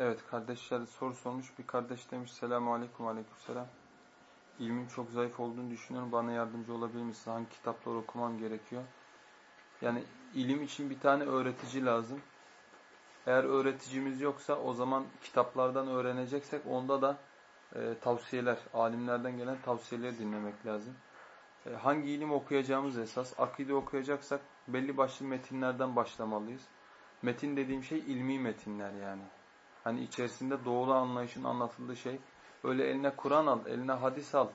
Evet kardeşler soru sormuş. Bir kardeş demiş selamu aleyküm aleyküm selam. İlmin çok zayıf olduğunu düşünüyorum. Bana yardımcı olabilir misin? Hangi kitapları okumam gerekiyor? Yani ilim için bir tane öğretici lazım. Eğer öğreticimiz yoksa o zaman kitaplardan öğreneceksek onda da e, tavsiyeler, alimlerden gelen tavsiyeleri dinlemek lazım. E, hangi ilim okuyacağımız esas. Akide okuyacaksak belli başlı metinlerden başlamalıyız. Metin dediğim şey ilmi metinler yani. Hani içerisinde doğru anlayışın anlatıldığı şey. Öyle eline Kur'an al, eline hadis al.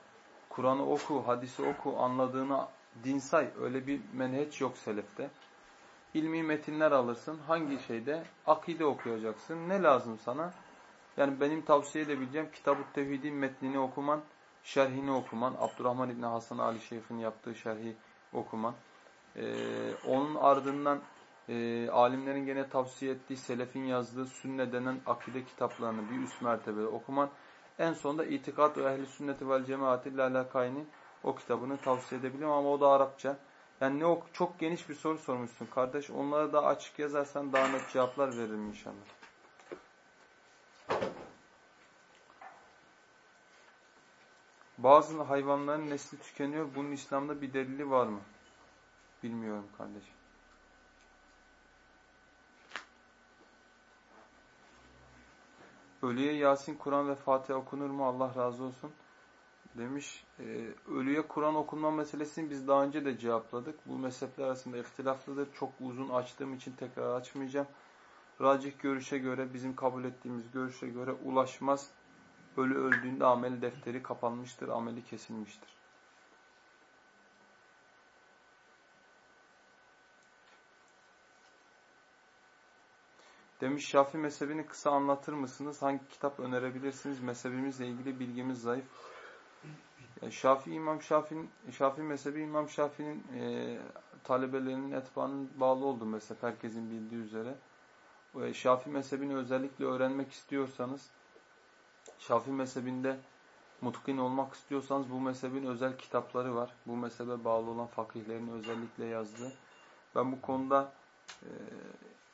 Kur'an'ı oku, hadisi oku, anladığını din say. Öyle bir menheç yok selefte. İlmi metinler alırsın. Hangi şeyde? Akide okuyacaksın. Ne lazım sana? Yani benim tavsiye edebileceğim Kitab-ı Tevhid'in metnini okuman, şerhini okuman, Abdurrahman İbni Hasan Ali Şeyh'in yaptığı şerhi okuman. Ee, onun ardından e, alimlerin gene tavsiye ettiği, selefin yazdığı sünne denen akide kitaplarını bir üst mertebede okuman. En sonunda İtikat ve Ehli Sünneti vel Cemaati Lalakayni o kitabını tavsiye edebilirim ama o da Arapça. Yani ne ok çok geniş bir soru sormuşsun kardeş. Onlara da açık yazarsan daha net cevaplar veririm inşallah. Bazı hayvanların nesli tükeniyor. Bunun İslam'da bir delili var mı? Bilmiyorum kardeşim. Ölüye Yasin, Kur'an ve Fatiha okunur mu? Allah razı olsun. Demiş, e, ölüye Kur'an okunma meselesini biz daha önce de cevapladık. Bu mezhepler arasında ihtilaflıdır. Çok uzun açtığım için tekrar açmayacağım. Racih görüşe göre, bizim kabul ettiğimiz görüşe göre ulaşmaz. Ölü öldüğünde amel defteri kapanmıştır, ameli kesilmiştir. Demiş Şafii mezhebini kısa anlatır mısınız? Hangi kitap önerebilirsiniz? Mezhebimizle ilgili bilgimiz zayıf. Yani Şafii İmam Şafii'nin Şafii mezhebi İmam Şafii'nin e, talebelerinin etbaanın bağlı olduğu mezhep herkesin bildiği üzere. E, Şafii mezhebini özellikle öğrenmek istiyorsanız Şafii mezhebinde mutkin olmak istiyorsanız bu mezhebin özel kitapları var. Bu mezhebe bağlı olan fakihlerin özellikle yazdığı. Ben bu konuda e,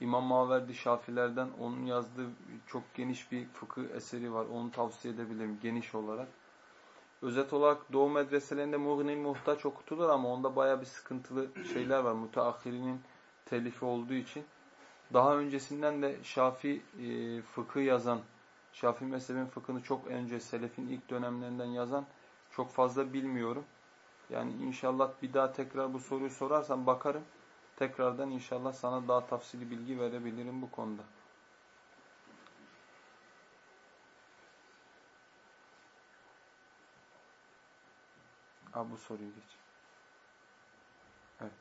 İmam Maverdi Şafilerden onun yazdığı çok geniş bir fıkıh eseri var. Onu tavsiye edebilirim geniş olarak. Özet olarak Doğu medreselerinde Muğnil Muhtaç okutulur ama onda baya bir sıkıntılı şeyler var. Müteahhirinin telifi olduğu için. Daha öncesinden de Şafi e, fıkıh yazan, Şafi mezhebin fıkhını çok önce Selefin ilk dönemlerinden yazan çok fazla bilmiyorum. Yani inşallah bir daha tekrar bu soruyu sorarsan bakarım. Tekrardan inşallah sana daha tafsili bilgi verebilirim bu konuda. Ha, bu soruyu geç. Evet.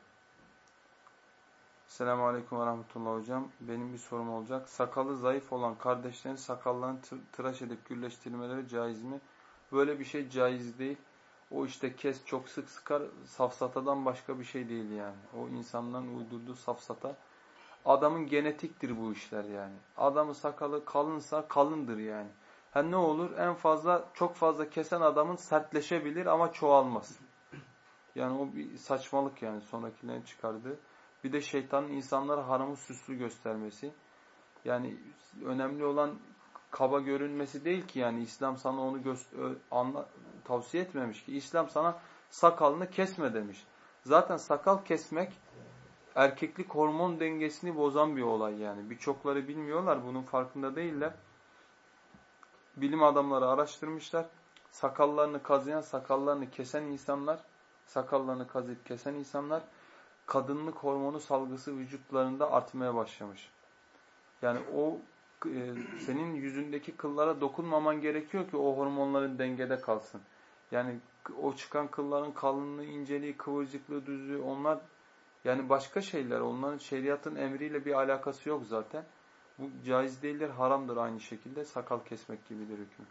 Selamun Aleyküm ve Rahmetullah Hocam. Benim bir sorum olacak. Sakalı zayıf olan kardeşlerin sakallarını tıraş edip gürleştirmeleri caiz mi? Böyle bir şey caiz değil. O işte kes çok sık sıkar safsatadan başka bir şey değil yani. O insanların uydurduğu safsata. Adamın genetiktir bu işler yani. Adamın sakalı kalınsa kalındır yani. Ha ne olur? En fazla çok fazla kesen adamın sertleşebilir ama çoğalmaz. Yani o bir saçmalık yani sonrakilerin çıkardığı. Bir de şeytanın insanlara haramı süslü göstermesi. Yani önemli olan kaba görünmesi değil ki yani İslam sana onu anla tavsiye etmemiş ki. İslam sana sakalını kesme demiş. Zaten sakal kesmek erkeklik hormon dengesini bozan bir olay yani. Birçokları bilmiyorlar, bunun farkında değiller. Bilim adamları araştırmışlar. Sakallarını kazıyan, sakallarını kesen insanlar, sakallarını kazıp kesen insanlar kadınlık hormonu salgısı vücutlarında artmaya başlamış. Yani o e, senin yüzündeki kıllara dokunmaman gerekiyor ki o hormonların dengede kalsın. Yani o çıkan kılların kalınlığı, inceliği, kıvırcıklığı, düzlüğü onlar yani başka şeyler. Onların şeriatın emriyle bir alakası yok zaten. Bu caiz değildir, haramdır aynı şekilde. Sakal kesmek gibidir hükmü.